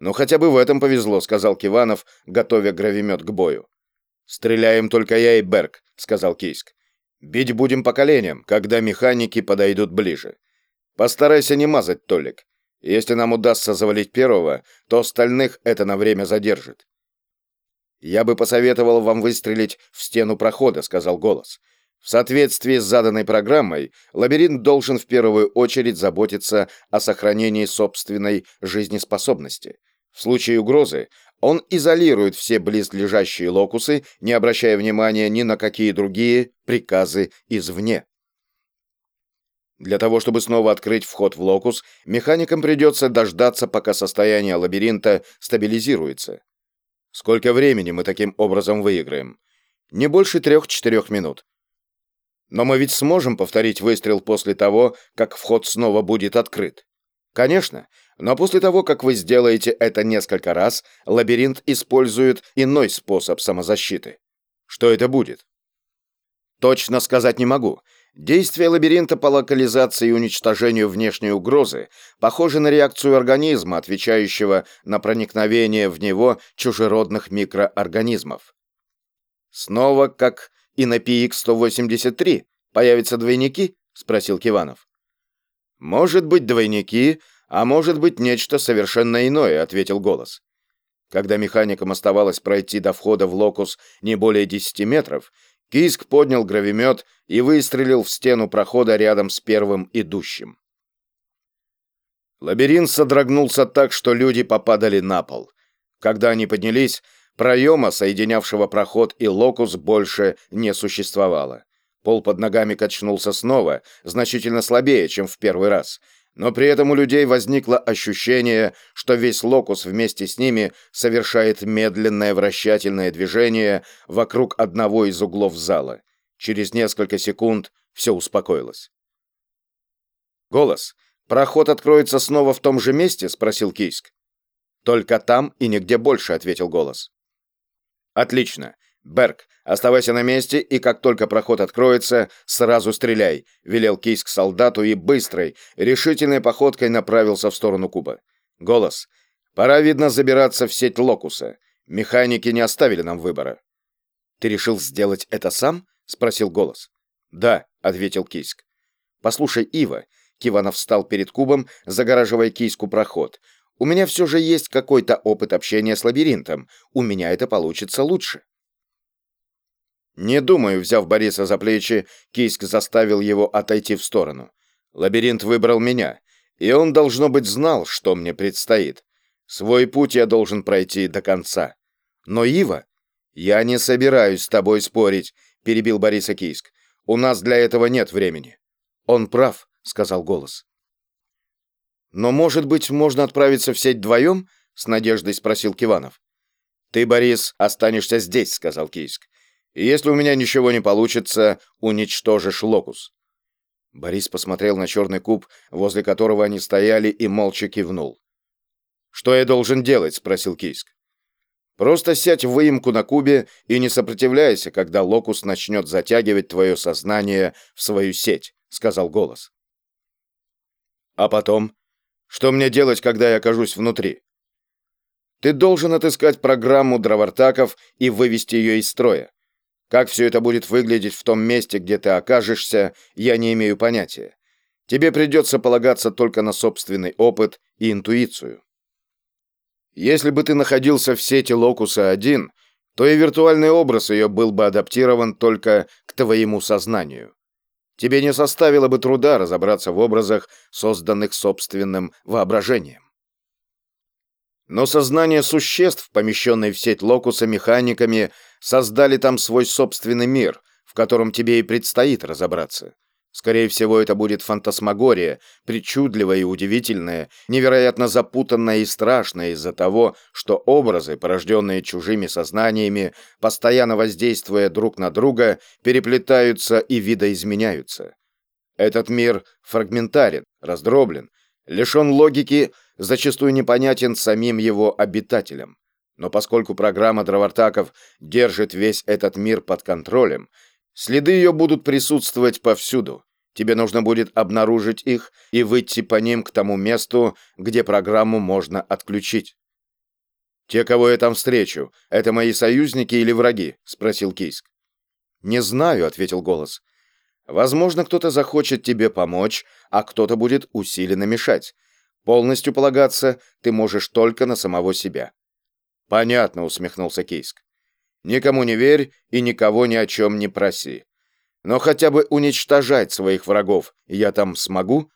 «Ну, хотя бы в этом повезло», — сказал Киванов, готовя гравимет к бою. «Стреляем только я и Берг», — сказал Кийск. «Бить будем по коленям, когда механики подойдут ближе. Постарайся не мазать, Толик. Если нам удастся завалить первого, то остальных это на время задержит». «Я бы посоветовал вам выстрелить в стену прохода», — сказал голос. В соответствии с заданной программой, лабиринт должен в первую очередь заботиться о сохранении собственной жизнеспособности. В случае угрозы он изолирует все близлежащие локусы, не обращая внимания ни на какие другие приказы извне. Для того, чтобы снова открыть вход в локус, механикам придется дождаться, пока состояние лабиринта стабилизируется. Сколько времени мы таким образом выиграем? Не больше трех-четырех минут. Но мы ведь сможем повторить выстрел после того, как вход снова будет открыт. Конечно, но после того, как вы сделаете это несколько раз, лабиринт использует иной способ самозащиты. Что это будет? Точно сказать не могу. Действие лабиринта по локализации и уничтожению внешней угрозы похоже на реакцию организма, отвечающего на проникновение в него чужеродных микроорганизмов. Снова, как и на PX-183, появятся двойники? спросил Киванов. Может быть, двойники, а может быть, нечто совершенно иное, ответил голос. Когда механикам оставалось пройти до входа в локус не более 10 метров, Киск поднял гравимет и выстрелил в стену прохода рядом с первым идущим. Лабиринт содрогнулся так, что люди попадали на пол. Когда они поднялись, проема, соединявшего проход и локус, больше не существовало. Пол под ногами качнулся снова, значительно слабее, чем в первый раз, но при этом у людей возникло ощущение, что весь локус вместе с ними совершает медленное вращательное движение вокруг одного из углов зала. Через несколько секунд все успокоилось. «Голос, проход откроется снова в том же месте?» — спросил Кийск. «Только там и нигде больше», — ответил голос. «Отлично. Берг, оставайся на месте, и как только проход откроется, сразу стреляй», — велел Кейс к солдату и быстрой, решительной походкой направился в сторону куба. «Голос. Пора, видно, забираться в сеть локуса. Механики не оставили нам выбора». «Ты решил сделать это сам?» — спросил голос. «Да», — ответил Кийск. «Послушай, Ива». Киванов встал перед кубом, загораживая Кийску проход. «У меня все же есть какой-то опыт общения с лабиринтом. У меня это получится лучше». Не думаю, взяв Бориса за плечи, Кийск заставил его отойти в сторону. Лабиринт выбрал меня, и он, должно быть, знал, что мне предстоит. Свой путь я должен пройти до конца. Но, Ива, я не собираюсь с тобой спорить, перебил Бориса Кийск. У нас для этого нет времени. Он прав, сказал голос. Но, может быть, можно отправиться в сеть вдвоем? С надеждой спросил Киванов. Ты, Борис, останешься здесь, сказал Кийск. Если у меня ничего не получится, уничтожишь локус». Борис посмотрел на черный куб, возле которого они стояли, и молча кивнул. «Что я должен делать?» — спросил Кийск. «Просто сядь в выемку на кубе и не сопротивляйся, когда локус начнет затягивать твое сознание в свою сеть», — сказал голос. «А потом? Что мне делать, когда я окажусь внутри?» «Ты должен отыскать программу дровартаков и вывести ее из строя. Как все это будет выглядеть в том месте, где ты окажешься, я не имею понятия. Тебе придется полагаться только на собственный опыт и интуицию. Если бы ты находился в сети Локуса один, то и виртуальный образ ее был бы адаптирован только к твоему сознанию. Тебе не составило бы труда разобраться в образах, созданных собственным воображением. Но сознание существ, помещенные в сеть Локуса механиками, создали там свой собственный мир, в котором тебе и предстоит разобраться. Скорее всего, это будет фантасмагория, причудливая и удивительная, невероятно запутанная и страшная из-за того, что образы, порожденные чужими сознаниями, постоянно воздействуя друг на друга, переплетаются и видоизменяются. Этот мир фрагментарен, раздроблен, лишен логики зачастую непонятен самим его обитателям. Но поскольку программа дровартаков держит весь этот мир под контролем, следы ее будут присутствовать повсюду. Тебе нужно будет обнаружить их и выйти по ним к тому месту, где программу можно отключить. «Те, кого я там встречу, это мои союзники или враги?» — спросил Кийск. «Не знаю», — ответил голос. «Возможно, кто-то захочет тебе помочь, а кто-то будет усиленно мешать. Полностью полагаться ты можешь только на самого себя». «Понятно», — усмехнулся Кийск. «Никому не верь и никого ни о чем не проси. Но хотя бы уничтожать своих врагов я там смогу?»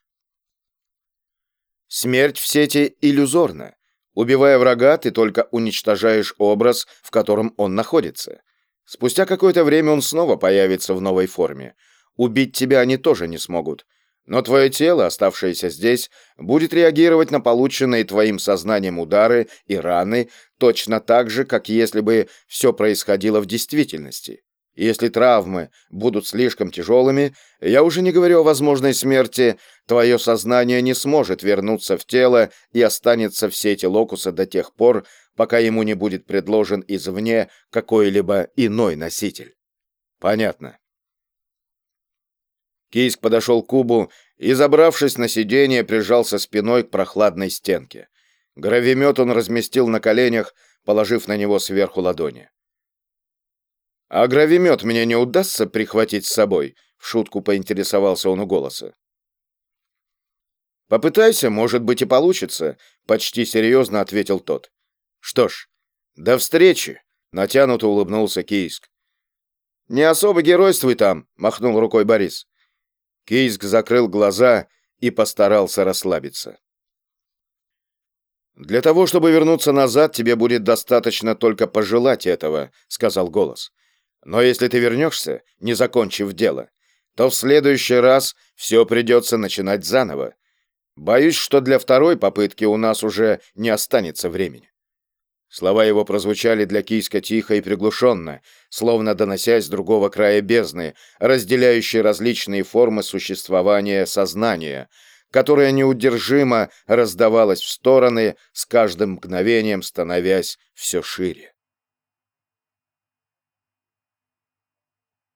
Смерть в сети иллюзорна. Убивая врага, ты только уничтожаешь образ, в котором он находится. Спустя какое-то время он снова появится в новой форме. Убить тебя они тоже не смогут. Но твое тело, оставшееся здесь, будет реагировать на полученные твоим сознанием удары и раны точно так же, как если бы все происходило в действительности. Если травмы будут слишком тяжелыми, я уже не говорю о возможной смерти, твое сознание не сможет вернуться в тело и останется в сети локуса до тех пор, пока ему не будет предложен извне какой-либо иной носитель. Понятно. Кийск подошел к кубу и, забравшись на сиденье, прижался спиной к прохладной стенке. Гравимет он разместил на коленях, положив на него сверху ладони. «А гравимет мне не удастся прихватить с собой?» — в шутку поинтересовался он у голоса. «Попытайся, может быть и получится», — почти серьезно ответил тот. «Что ж, до встречи», — натянуто улыбнулся Кийск. «Не особо геройствуй там», — махнул рукой Борис. Кийск закрыл глаза и постарался расслабиться. «Для того, чтобы вернуться назад, тебе будет достаточно только пожелать этого», — сказал голос. Но если ты вернешься, не закончив дело, то в следующий раз все придется начинать заново. Боюсь, что для второй попытки у нас уже не останется времени». Слова его прозвучали для Кийска тихо и приглушенно, словно доносясь с другого края бездны, разделяющей различные формы существования сознания, которое неудержимо раздавалось в стороны, с каждым мгновением становясь все шире.